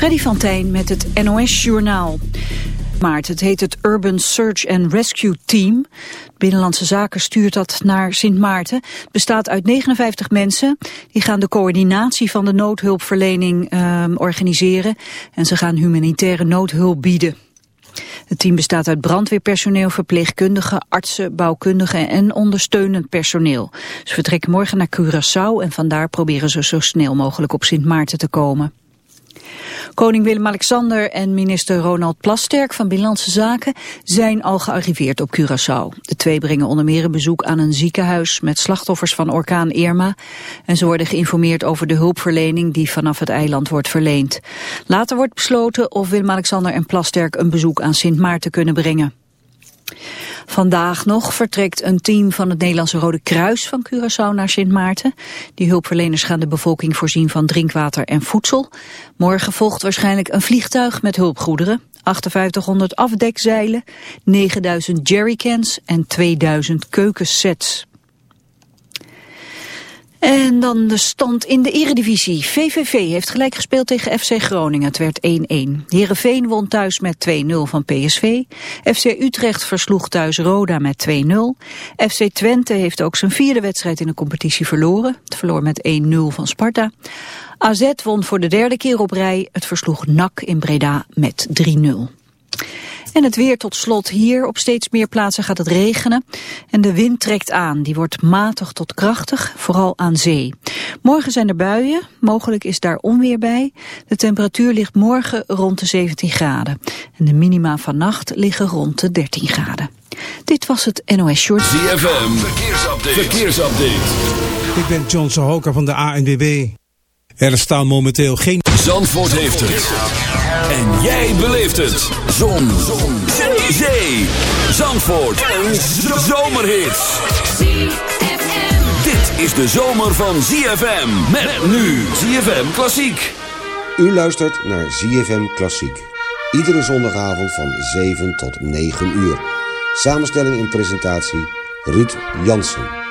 Freddy van met het NOS-journaal. Maart, het heet het Urban Search and Rescue Team. Binnenlandse Zaken stuurt dat naar Sint Maarten. Het bestaat uit 59 mensen. Die gaan de coördinatie van de noodhulpverlening uh, organiseren. En ze gaan humanitaire noodhulp bieden. Het team bestaat uit brandweerpersoneel, verpleegkundigen, artsen, bouwkundigen en ondersteunend personeel. Ze vertrekken morgen naar Curaçao en vandaar proberen ze zo snel mogelijk op Sint Maarten te komen. Koning Willem-Alexander en minister Ronald Plasterk van Binnenlandse Zaken zijn al gearriveerd op Curaçao. De twee brengen onder meer een bezoek aan een ziekenhuis met slachtoffers van orkaan Irma. En ze worden geïnformeerd over de hulpverlening die vanaf het eiland wordt verleend. Later wordt besloten of Willem-Alexander en Plasterk een bezoek aan Sint Maarten kunnen brengen. Vandaag nog vertrekt een team van het Nederlandse Rode Kruis van Curaçao naar Sint Maarten. Die hulpverleners gaan de bevolking voorzien van drinkwater en voedsel. Morgen volgt waarschijnlijk een vliegtuig met hulpgoederen. 5800 afdekzeilen, 9000 jerrycans en 2000 keukensets. En dan de stand in de eredivisie. VVV heeft gelijk gespeeld tegen FC Groningen. Het werd 1-1. Heerenveen won thuis met 2-0 van PSV. FC Utrecht versloeg thuis Roda met 2-0. FC Twente heeft ook zijn vierde wedstrijd in de competitie verloren. Het verloor met 1-0 van Sparta. AZ won voor de derde keer op rij. Het versloeg NAC in Breda met 3-0. En het weer tot slot hier. Op steeds meer plaatsen gaat het regenen. En de wind trekt aan. Die wordt matig tot krachtig, vooral aan zee. Morgen zijn er buien. Mogelijk is daar onweer bij. De temperatuur ligt morgen rond de 17 graden. En de minima vannacht liggen rond de 13 graden. Dit was het NOS Short. ZFM, verkeersupdate. verkeersupdate. Ik ben John Sohoka van de ANWB. Er staan momenteel geen... Zandvoort heeft het. En jij beleeft het. Zon. Zon. Zee. Zee. Zandvoort. Een zomerhit. Dit is de zomer van ZFM. Met nu ZFM Klassiek. U luistert naar ZFM Klassiek. Iedere zondagavond van 7 tot 9 uur. Samenstelling en presentatie Ruud Jansen.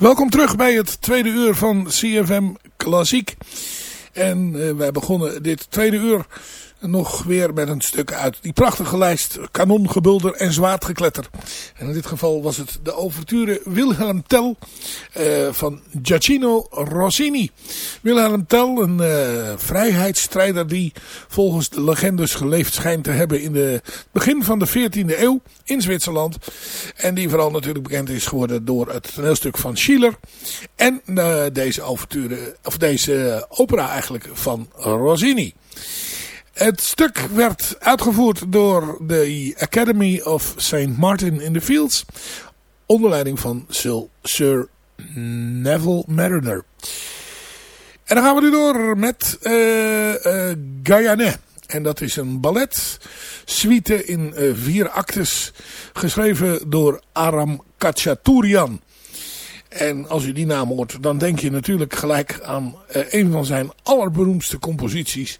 Welkom terug bij het tweede uur van CFM Klassiek. En uh, wij begonnen dit tweede uur nog weer met een stuk uit die prachtige lijst kanongebulder en zwaardgekletter. En in dit geval was het de overture Wilhelm Tell uh, van Giacchino Rossini. Wilhelm Tell, een uh, vrijheidsstrijder die volgens de legendes geleefd schijnt te hebben in het begin van de 14e eeuw in Zwitserland. En die vooral natuurlijk bekend is geworden door het toneelstuk van Schiller. En uh, deze overture, of deze opera eigenlijk van Rossini. Het stuk werd uitgevoerd door de Academy of St. Martin in the Fields. Onder leiding van Sir Neville Mariner. En dan gaan we nu door met uh, En dat is een ballet suite in uh, vier actes. Geschreven door Aram Kachaturian. En als u die naam hoort, dan denk je natuurlijk gelijk aan een van zijn allerberoemdste composities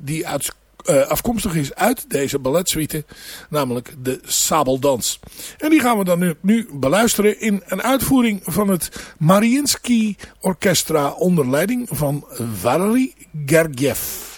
die uh, afkomstig is uit deze balletsuite, namelijk de Sabeldans. En die gaan we dan nu, nu beluisteren in een uitvoering van het Mariinsky Orchestra onder leiding van Valery Gergiev.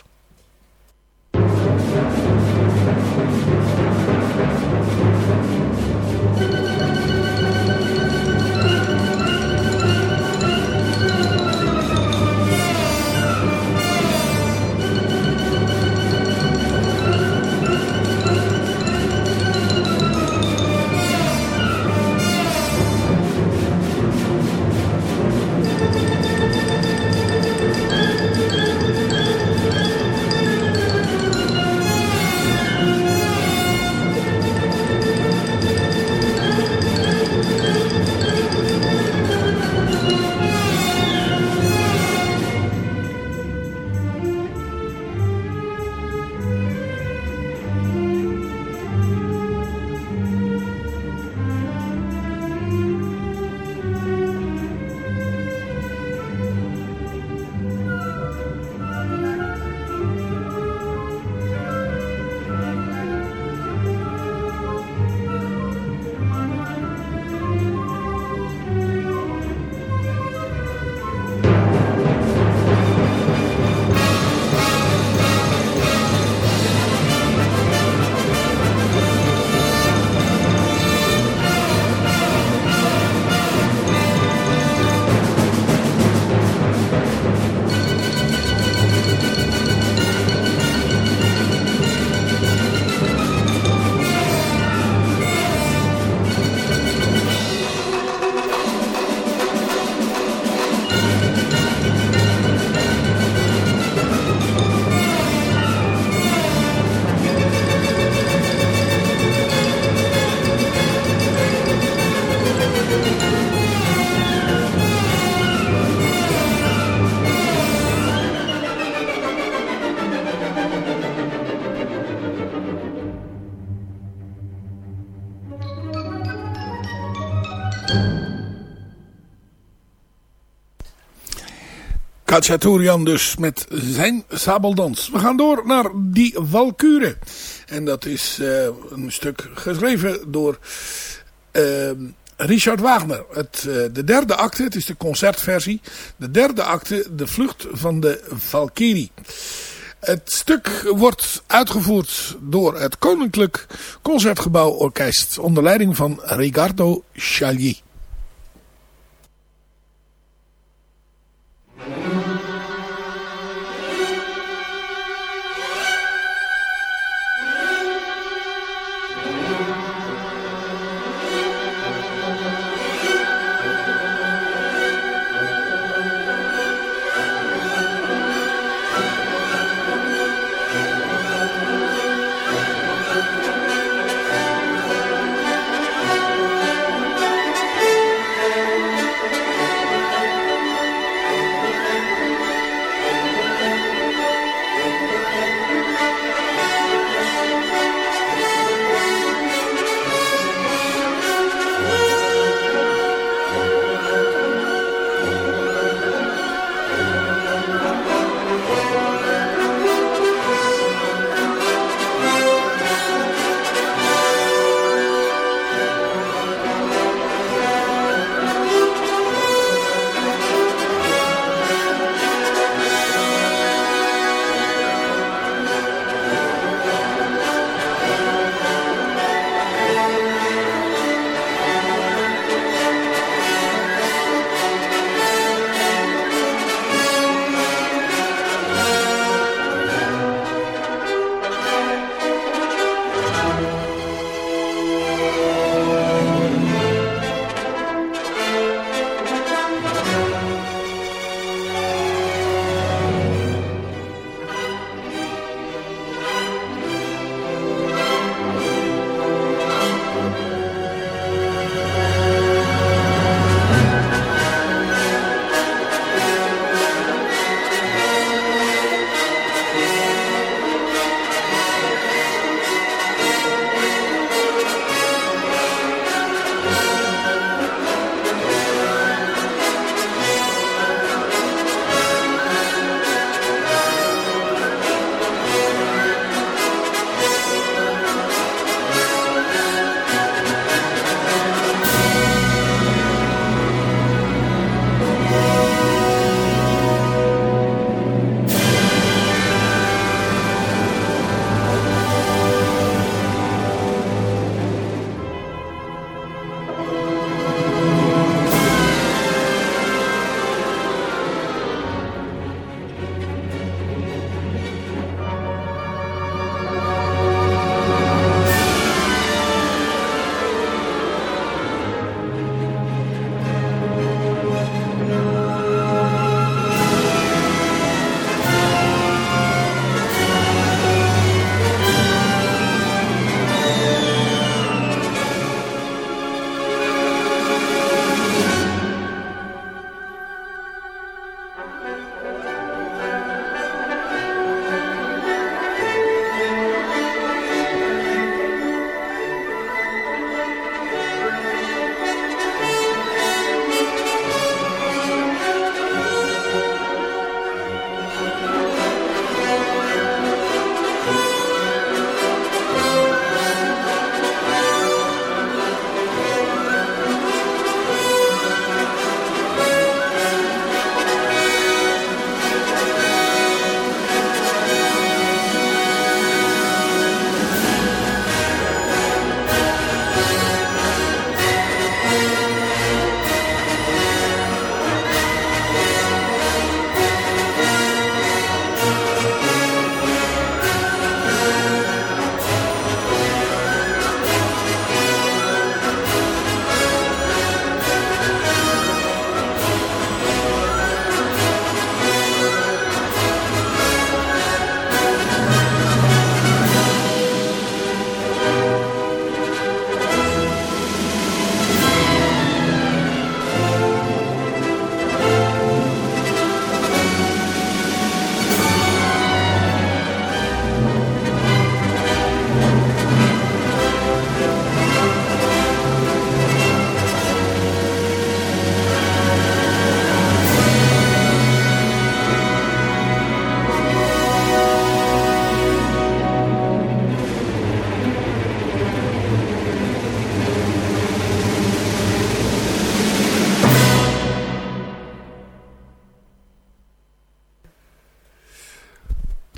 Kachaturian dus met zijn sabeldans. We gaan door naar Die Walkure. En dat is uh, een stuk geschreven door uh, Richard Wagner. Het, uh, de derde acte, het is de concertversie. De derde acte, de vlucht van de Valkyrie. Het stuk wordt uitgevoerd door het Koninklijk Concertgebouw Orkest onder leiding van Ricardo Chalier.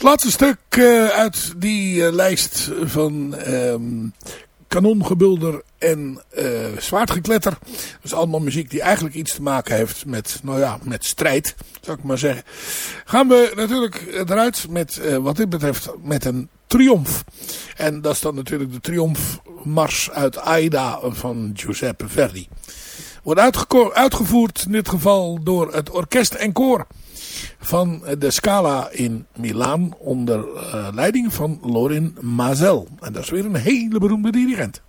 Laatste stuk uh, uit die uh, lijst van um, kanongebulder en uh, zwaardgekletter. Dat is allemaal muziek die eigenlijk iets te maken heeft met, nou ja, met strijd, zou ik maar zeggen. Gaan we natuurlijk eruit met, wat dit betreft, met een triomf. En dat is dan natuurlijk de triomfmars uit Aida van Giuseppe Verdi. Wordt uitgevoerd in dit geval door het orkest en koor van de Scala in Milaan onder uh, leiding van Lorin Mazel. En dat is weer een hele beroemde dirigent.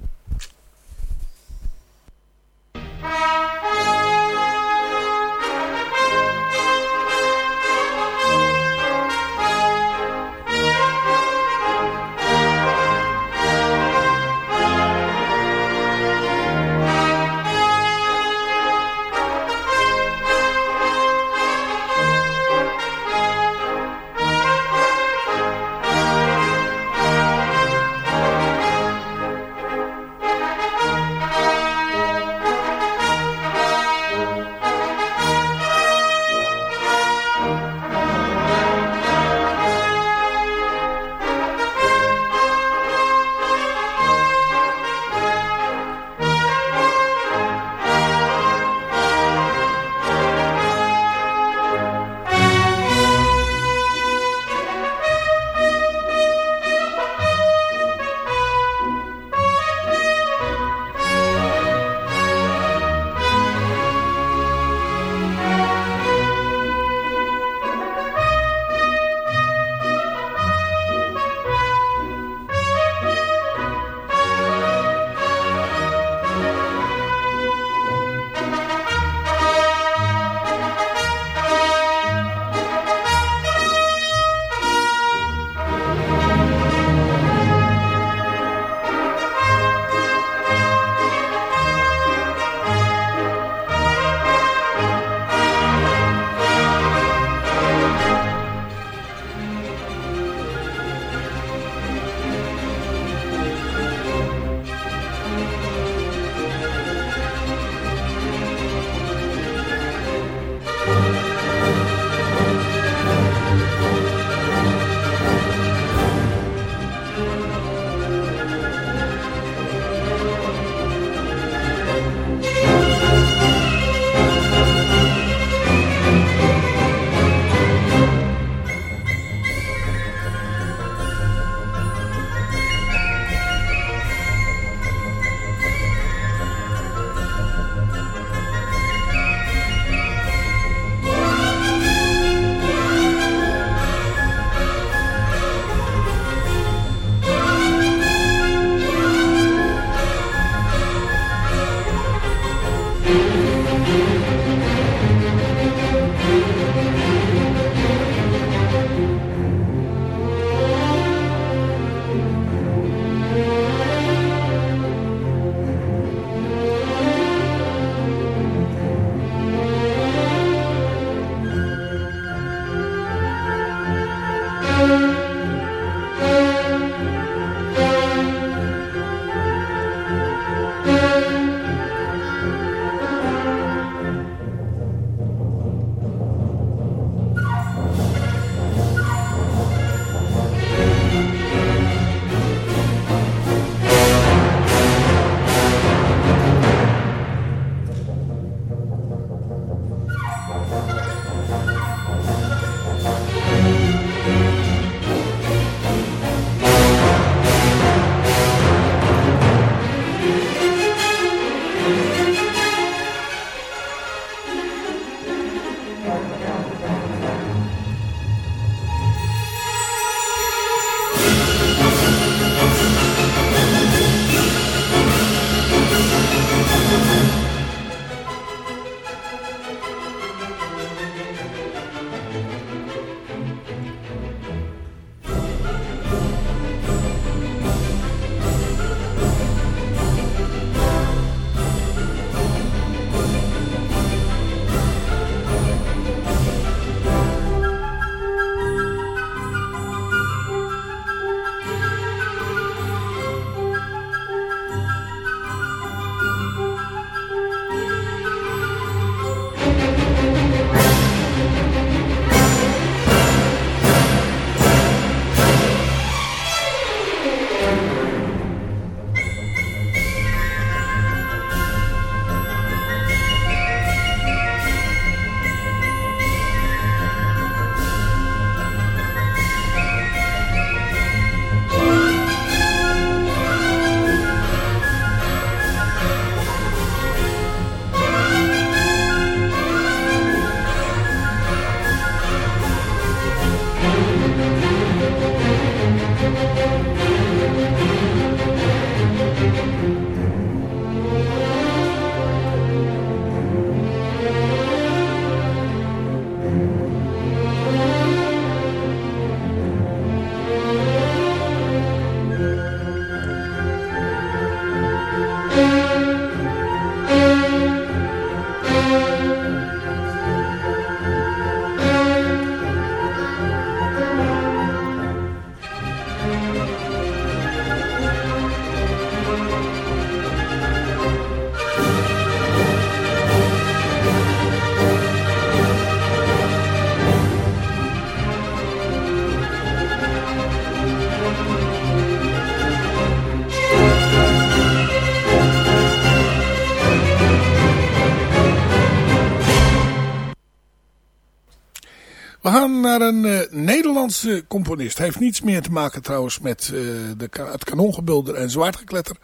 We gaan naar een uh, Nederlandse componist. Hij heeft niets meer te maken trouwens met uh, de, het kanongebulder en zwaardgekletter.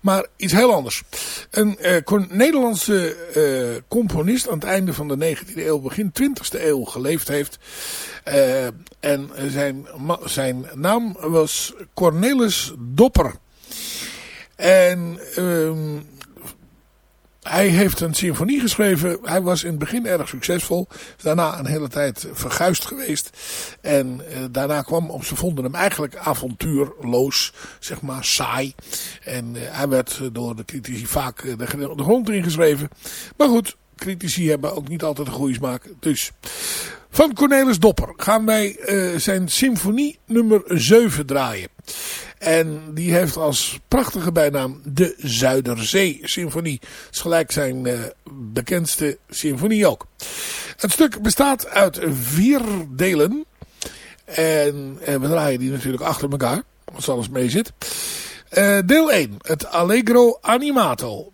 Maar iets heel anders. Een uh, Nederlandse componist aan het einde van de 19e eeuw, begin 20e eeuw geleefd heeft. en zijn, zijn naam was Cornelis Dopper. En um, hij heeft een symfonie geschreven. Hij was in het begin erg succesvol. Daarna een hele tijd verguisd geweest. En uh, daarna kwam, op ze vonden hem eigenlijk avontuurloos, zeg maar saai. En uh, hij werd door de critici vaak de, de grond ingeschreven. Maar goed, critici hebben ook niet altijd een goede smaak. Dus van Cornelis Dopper gaan wij uh, zijn symfonie nummer 7 draaien. En die heeft als prachtige bijnaam de Zuiderzee Symfonie. Dat is gelijk zijn uh, bekendste symfonie ook. Het stuk bestaat uit vier delen. En, en we draaien die natuurlijk achter elkaar. Als alles mee zit. Uh, deel 1. Het Allegro Animato.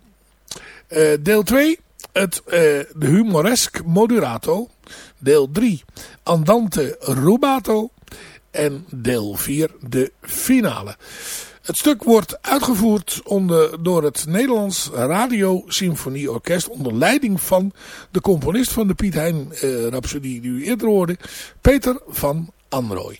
Uh, deel 2. Het, de Humoresk Moderato. Deel 3. Andante Rubato en deel 4 de finale. Het stuk wordt uitgevoerd onder, door het Nederlands Radio Symfonieorkest onder leiding van de componist van de Piet Hein Rhapsodie die u eerder hoorde, Peter van Anrooy.